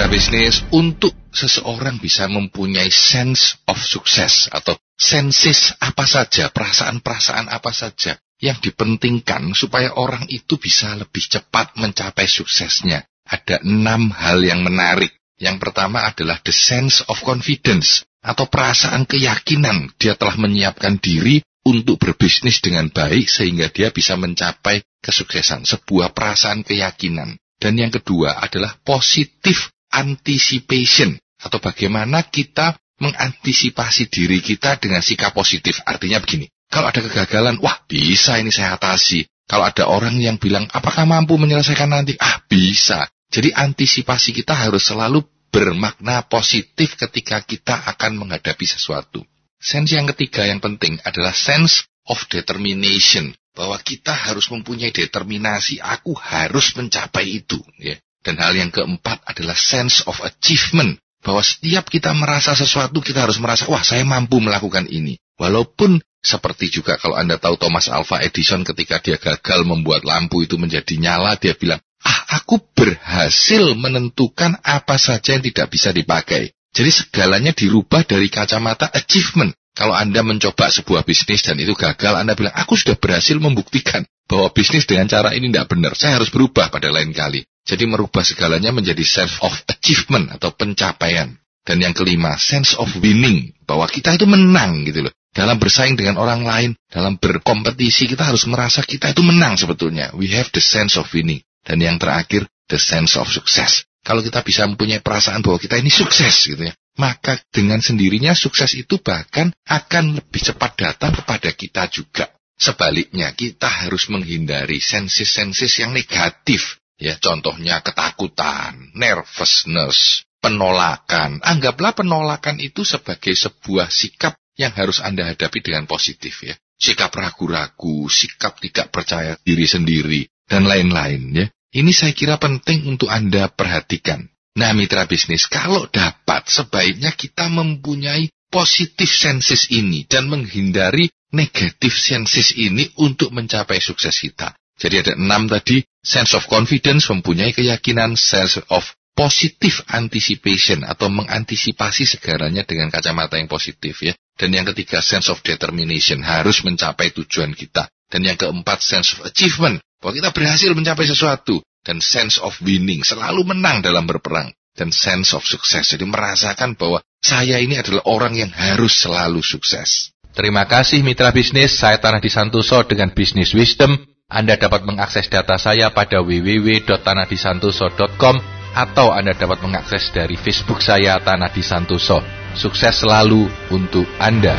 mitra bisnis, untuk seseorang bisa mempunyai sense of success atau senses apa saja, perasaan-perasaan apa saja yang dipentingkan supaya orang itu bisa lebih cepat mencapai suksesnya. Ada enam hal yang menarik. Yang pertama adalah the sense of confidence atau perasaan keyakinan dia telah menyiapkan diri untuk berbisnis dengan baik sehingga dia bisa mencapai kesuksesan, sebuah perasaan keyakinan. Dan yang kedua adalah positive anticipation atau bagaimana kita mengantisipasi diri kita dengan sikap positif. Artinya begini, kalau ada kegagalan, wah bisa ini saya atasi. Kalau ada orang yang bilang, apakah mampu menyelesaikan nanti? Ah bisa. Jadi antisipasi kita harus selalu bermakna positif ketika kita akan menghadapi sesuatu. Sense yang ketiga yang penting adalah sense of determination bahwa kita harus mempunyai determinasi, aku harus mencapai itu. Ya. Dan hal yang keempat adalah sense of achievement, bahwa setiap kita merasa sesuatu, kita harus merasa, wah saya mampu melakukan ini. Walaupun seperti juga kalau Anda tahu Thomas Alva Edison ketika dia gagal membuat lampu itu menjadi nyala, dia bilang, ah aku berhasil menentukan apa saja yang tidak bisa dipakai. Jadi segalanya dirubah dari kacamata achievement. Kalau Anda mencoba sebuah bisnis dan itu gagal, Anda bilang, aku sudah berhasil membuktikan bahwa bisnis dengan cara ini tidak benar. Saya harus berubah pada lain kali. Jadi merubah segalanya menjadi sense of achievement atau pencapaian. Dan yang kelima, sense of winning. Bahwa kita itu menang gitu loh. Dalam bersaing dengan orang lain, dalam berkompetisi, kita harus merasa kita itu menang sebetulnya. We have the sense of winning. Dan yang terakhir, the sense of success. Kalau kita bisa mempunyai perasaan bahwa kita ini sukses gitu ya maka dengan sendirinya sukses itu bahkan akan lebih cepat datang kepada kita juga. Sebaliknya, kita harus menghindari sensis-sensis yang negatif. Ya, contohnya ketakutan, nervousness, penolakan. Anggaplah penolakan itu sebagai sebuah sikap yang harus Anda hadapi dengan positif ya. Sikap ragu-ragu, sikap tidak percaya diri sendiri, dan lain-lain ya. Ini saya kira penting untuk Anda perhatikan. Nah, mitra bisnis, kalau dapat, sebaiknya kita mempunyai positif senses ini dan menghindari negatif senses ini untuk mencapai sukses kita. Jadi ada enam tadi, sense of confidence, mempunyai keyakinan, sense of positive anticipation atau mengantisipasi segalanya dengan kacamata yang positif ya. Dan yang ketiga, sense of determination, harus mencapai tujuan kita. Dan yang keempat, sense of achievement, bahwa kita berhasil mencapai sesuatu dan sense of winning, selalu menang dalam berperang, dan sense of success. Jadi merasakan bahwa saya ini adalah orang yang harus selalu sukses. Terima kasih mitra bisnis, saya Tanah Disantoso dengan Business Wisdom. Anda dapat mengakses data saya pada www.tanahdisantoso.com atau Anda dapat mengakses dari Facebook saya Tanah Disantoso. Sukses selalu untuk Anda.